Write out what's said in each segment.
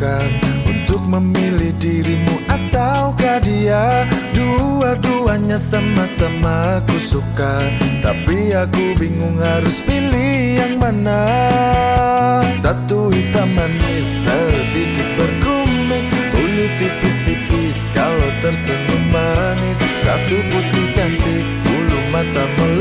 lakukan Untuk memilih dirimu ataukah dia? Dua-duanya sama-sama aku suka Tapi aku bingung harus pilih yang mana. Satu hitam manis sedikit berkumis Bulu tipis-tipis kalau tersenyum manis. Satu putih cantik bulu mata melek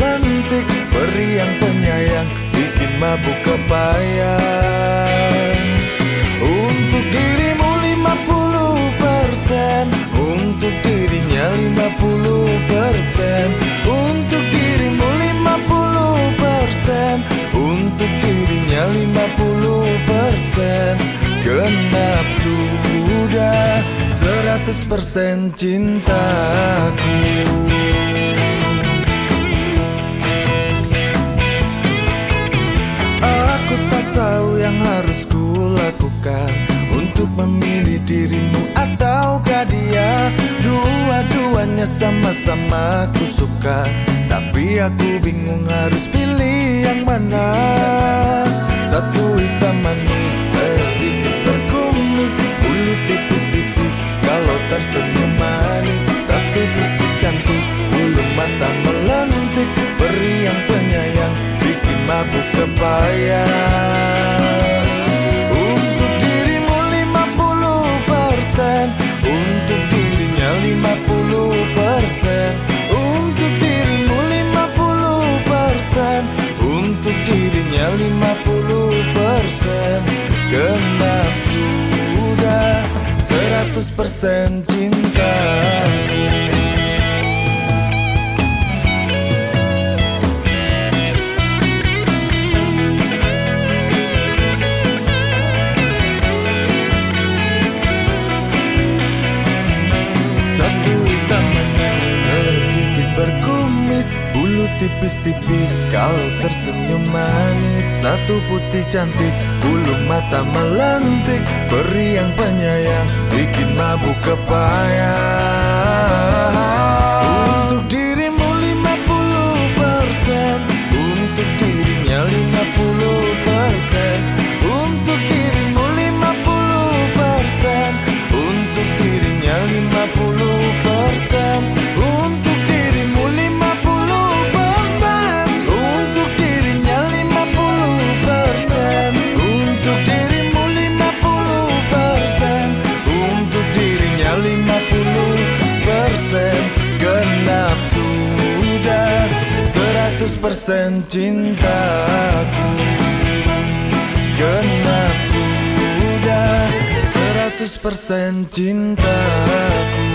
100% cintaku. Aku tak tahu yang harus kulakukan Untuk memilih dirimu ataukah dia. Dua-duanya sama-sama aku suka Tapi aku bingung harus pilih yang mana. Satu hitam manis kebayang Untuk dirimu 50% Untuk dirinya 50% Untuk dirimu 50% Untuk dirinya 50% Genap sudah 100% cintaku Bulu tipis-tipis kalau tersenyum manis. Satu putih cantik bulu mata melantik. Beri yang penyayang bikin mabuk kepayang. Untuk dirimu 50% Untuk dirinya 50% 100% cintaku Genap sudah 100% cintaku